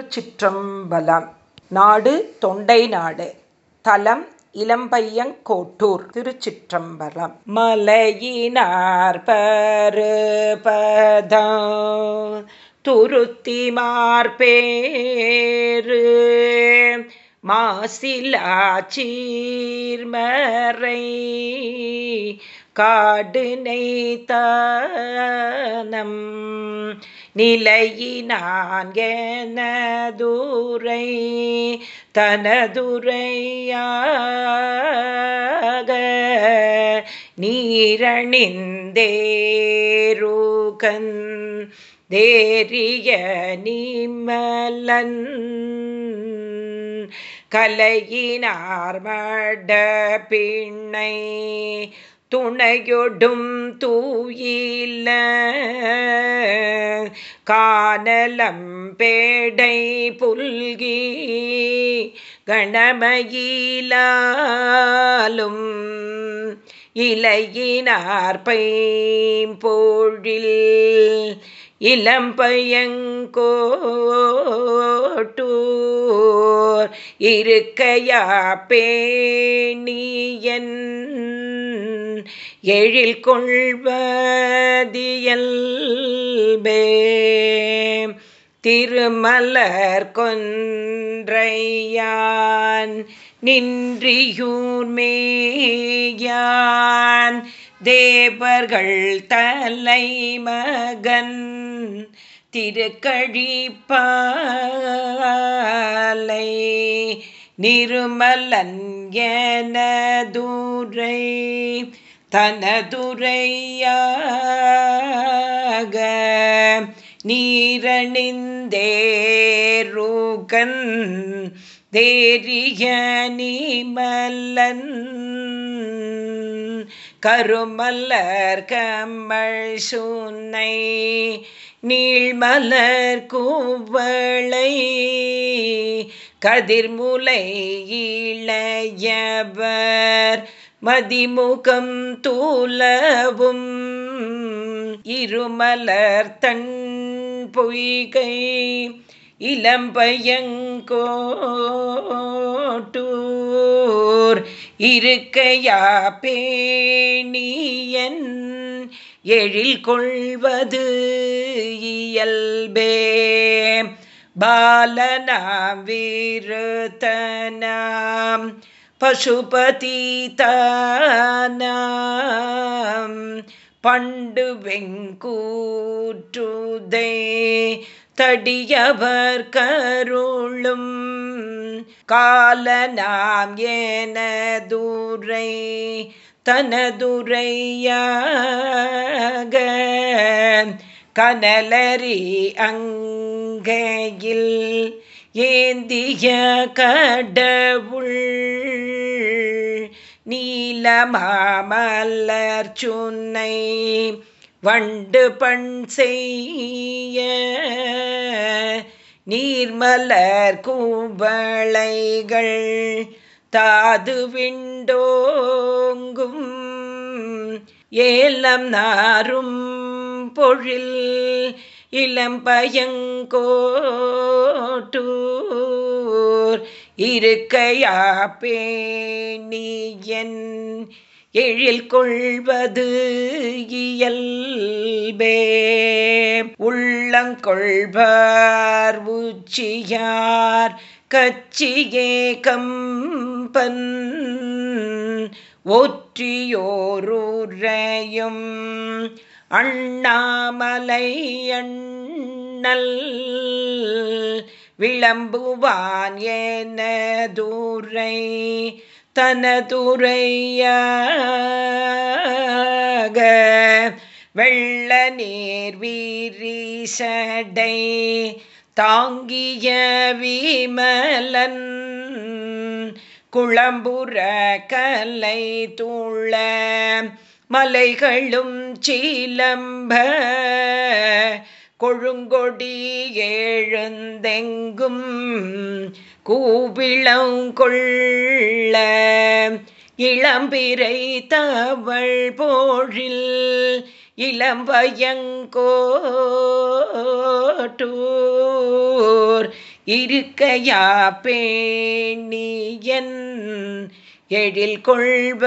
திருச்சிற்றம்பலம். நாடு தொண்டை நாடு. தலம் இளம்பையங்கோட்டூர் திருச்சிற்றம்பலம். மலையினார் பருபதம். துருத்தி மார்பேரு மாசிலாச்சீர்மறை காடு நெய்தானம் நிலையினான் தனதுரையாக நீரணிந்தேருகன் தேரிய நீமலன் கலையினார் மட பிண்ணை துணையொடும் தூயில. காணலம் பேடை புல்கி கணமயிலாலும் இலையினார் பைம்பொழில் இளம்பயங்கோட்டூர் இருக்கையா பேணியன். எழில் கொள்வதியல்பே திருமலர் கொன்றையான் நின்றியூர்மேயான் தேவர்கள் தலைமகன் திருக்கழிப்பாலை நிருமலன் என தூரை தனதுரையாக நீரணிந்தேருகன் தேரிய நீமல்லன் கருமல்லர் கமல் சுனை நீழ்மலர் கூவளை கதிர்முலை இளையவர் மதிமுகம் தூலவும் இருமலர் தன் பொய்கை இளம்பயங்கோட்டூர் இருக்கையா பேணியன் எழில் கொள்வது இயல்பே. பாலனாம் வீரத்தனாம் பசுபதிதானாம் பண்டு வெங்கூற்றுதே தடியவர் கருளும் கால நாம் ஏனதுரை தனதுரையாக கனலரி அங்கையில் ஏந்திய கடவுள் நீலமாமலர் சுன்னை வண்டு பண் செய்ய நீர்மலர் கூவளைகள் தாது விண்டோங்கும் ஏலம் நாரும் பொழில் இளம்பயங்கோட்டூர் இருக்கையா பேணியன் எழில் கொள்வது இயல்பே. உள்ளங்கொள்வார் உச்சியார் கச்சியே கம்பன் ஒற்றியோருரையும் அண்ணாமலை அண்ணல் விளம்புவான் என தூரை தனதுரையாக வெள்ள நீர் வீரிசடை தாங்கிய விமலன் குளம்புற கலை தூள மலைகளும் சீலம்ப கொழுங்கொடி ஏழுந்தெங்கும் கூவிளங்கொள்ள இளம்பிரை தவள் போழில் இளம்பயங்கோட்டூர் இருக்கையா பேணியன் எழில் கொள்வதியல்பே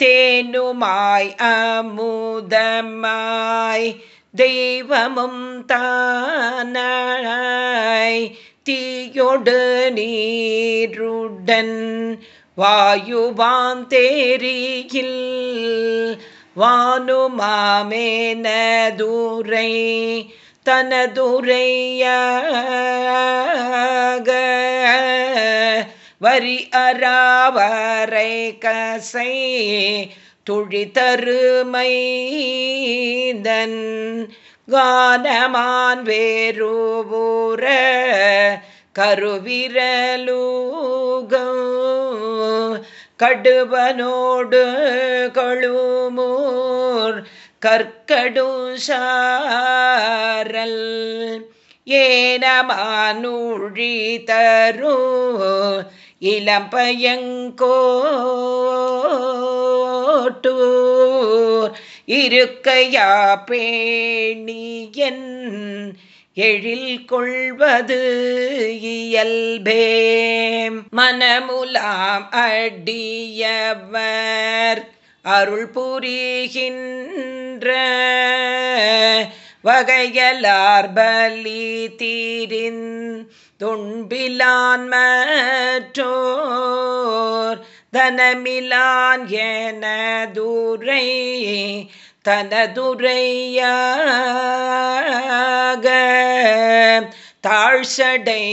தேனுமாய் அமுதமாய் தெய்வமும் தானாய் தீயொடு நீருடன் வாயுவான் தேரியில் வானுமாமேனதுரை தனதுரையாக வரி அறாவரை கசை துழித்தருமைந்தன் கானமான் வேறுபூர கருவிரலூகம். கடுவனோடு கழுமூர் கற்கடும் சாரல் ஏனமானூழி தரு இளம்பயங்கோட்டூர். இருக்கையா பேணியன் எழில் கொள்வது இயல்பே மனமுலாம் அடியவர் அருள் புரிகின்ற வகையலார் பலி தீரின் துண்பிலான் மற்றோர் தனமிலான் என தூரை தனதுரையாக தாழ்சடை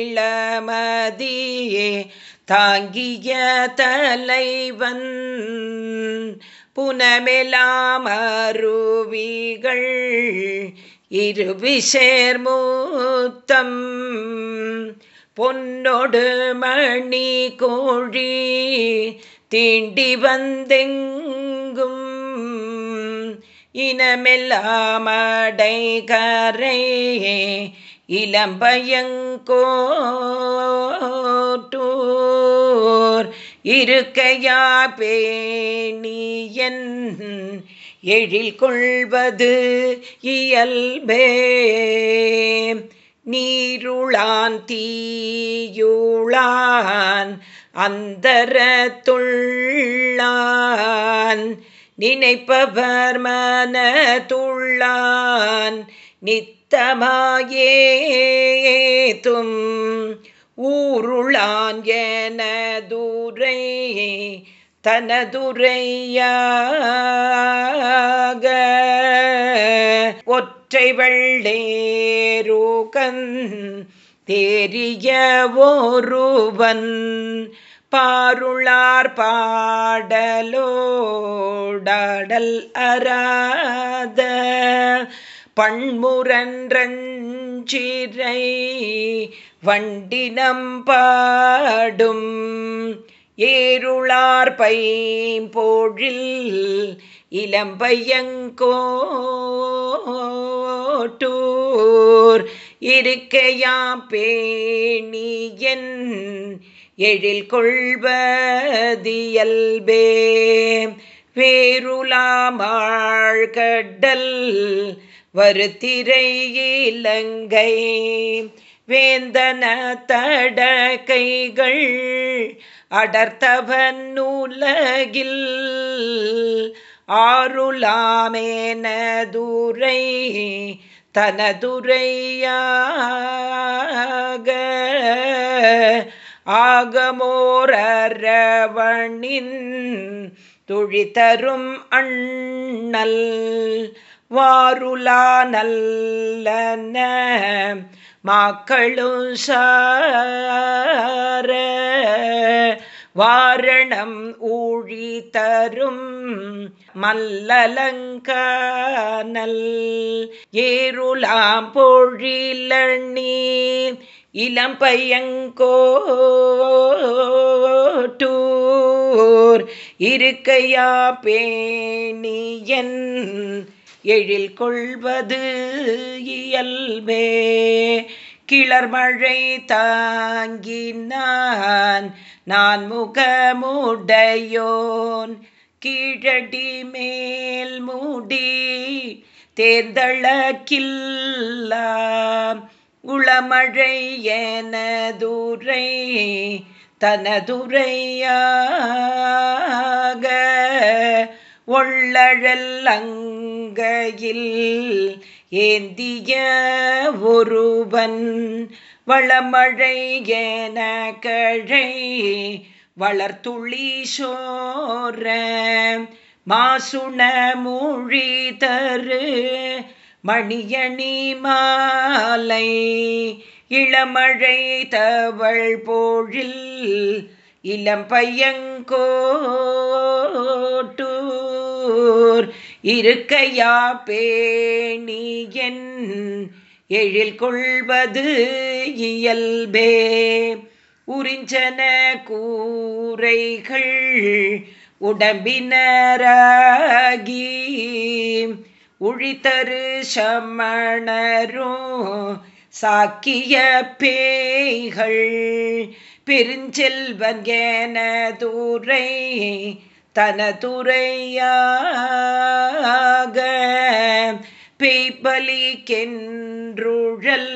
இளமதியே தாங்கிய தலைவன் புனமெலாம் அருவிகள் இருவிசேர்மூத்தம் பொன்னொடு மணி கோழி தீண்டி வந்தெங்கும். இனமெல்லாமடை அடைகரை இளம்பயங்கோ இருக்கையா பேணியன் எழில் கொள்வது இயல்பே. நீருளான் தீயுளான் அந்தரத்துள்ளான் நினைப்பவர் மனத்துள்ளான் நித்தமாயேத்தும் ஊருளான் ஏனதுரை தனதுரையாக. ஒற்றை வெள்ளேருகன் தேரிய ஒருவன் பாருளார் பாடலோடல் அராத பண்முரன்றிரை வண்டினம் பாடும் ஏருளார்பை போழில் இளம்பையங்கோட்டூர் இருக்கையா பேணியன் எழில் கொள்வதியல்பே. வேருலாமாழ்கடல் வருத்திரை இலங்கை வேந்தன தட கைகள் அடர்த்தவன் நூலகில் ஆருளாமேனதுரை தனதுரையாக ஆகமோரவணின் துழித்தரும் அண்ணல் வாருலா நல்லன மாக்களும் சார. வாரணம் ஊழி தரும் மல்லலங்கானல் ஏருலாம் பொழிலணி இளம்பையங்கோட்டூர் இருக்கையா பேணியன் எழில் கொள்வது இயல்பே. கிளர்மழை தாங்கினான் நான் முகமுடையோன். கீழடி மேல் மூடி தேர்ந்தளக்கில்லாம் உளமழை எனதுரை தனதுரையாக ஒள்ளழல் அங்கையில் ஏந்திய ஒருவன் வளமழை என கழை வளர்த்துளி சோர மாசுண மூழி தரு மணியணி மாலை இளமழை தவள் போழில் இளம்பையங்கோட்டூர் இருக்கையா பேணியன் எழில் கொள்வது இயல்பே. உறிஞ்சன கூரைகள் உடம்பினராகி உழித்தரு சமணரோ சாக்கிய பேய்கள். பெருஞ்செல்வன் என தூரை தனதுரையாக பெய்பலிக்கென்றுழல்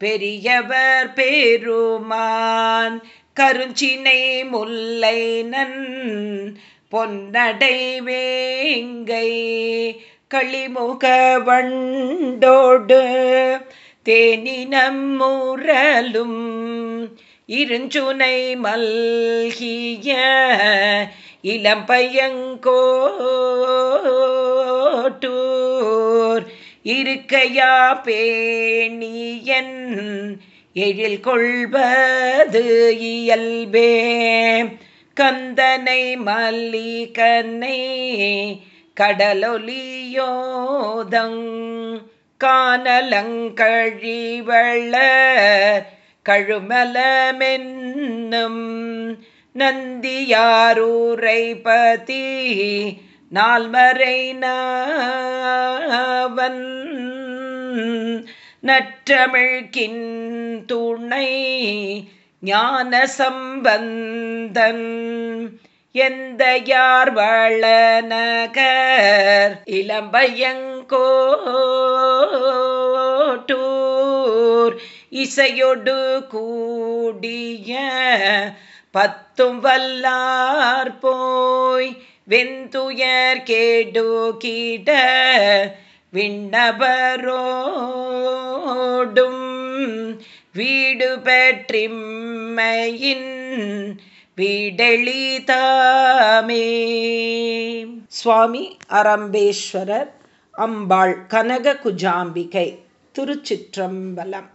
பெரியவர் பெருமான் கருஞ்சினை முல்லை நன் பொன்னடை வேங்கை களிமுக வண்டோடு தேனினம் முரலும் இருஞ்சுனை மல்கிய இளம்பையங்கோட்டூர். இருக்கையா பேணியன் எழில் கொள்வது இயல்பே. கந்தனை மல்லிகனை கடலொலியோதங் கானலங்கழிவள கழுமலமென்னும் நந்தியாரூரை பதி நால்மறை நவன் நற்றமிழ்கின் துணை ஞான சம்பந்தன் எந்த யார் வளநகர் இளம்பயங்கோட்டூர். இசையொடு கூடிய பத்தும் வல்லார் போய் வெந்துயர் கேடு கீட விண்ணபரோடும் வீடு பெற்றிம்மையின் வீடெளிதாமே. சுவாமி அரம்பேஸ்வரர் அம்பாள் கனக குஜாம்பிகை திருச்சிற்றம்பலம்.